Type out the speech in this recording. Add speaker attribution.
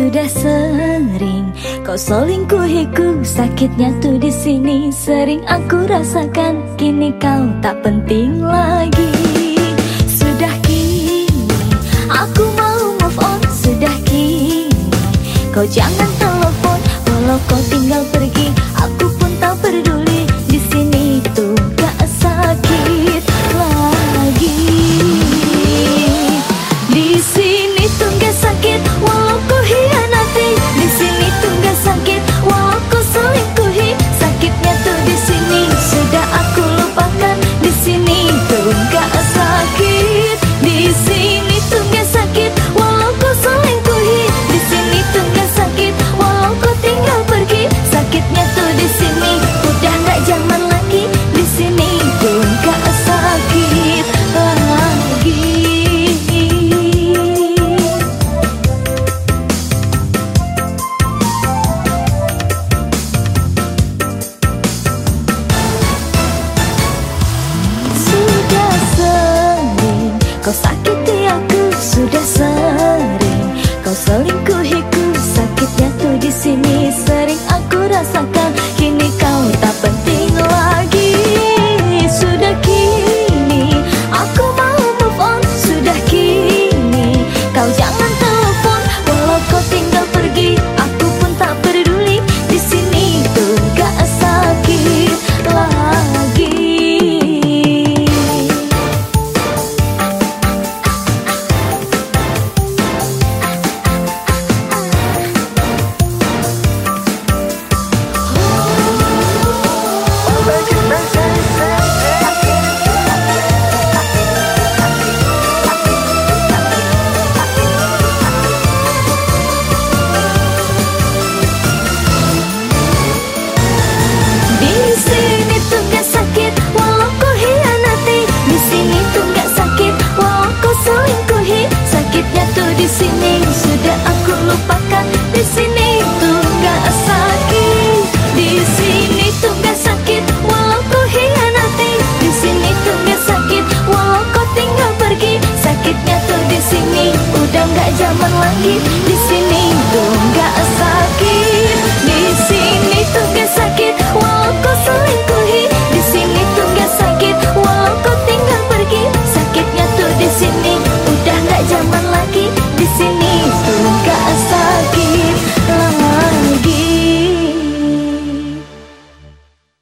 Speaker 1: sudah sering. Kau selingkuhiku sakitnya tuh di sini. Sering aku rasakan kini kau tak penting lagi. Sudah kini aku mau move on. Sudah kini kau jangan Tahun gak sakit. Kau sakiti aku sudah sering. Kau selingkuh sini sudah aku lupakan. Di sini tuh gak sakit. Di sini tuh gak sakit walau ku hianati. Di sini tuh gak sakit walau kau tinggal pergi. Sakitnya tuh di sini udah gak zaman lagi.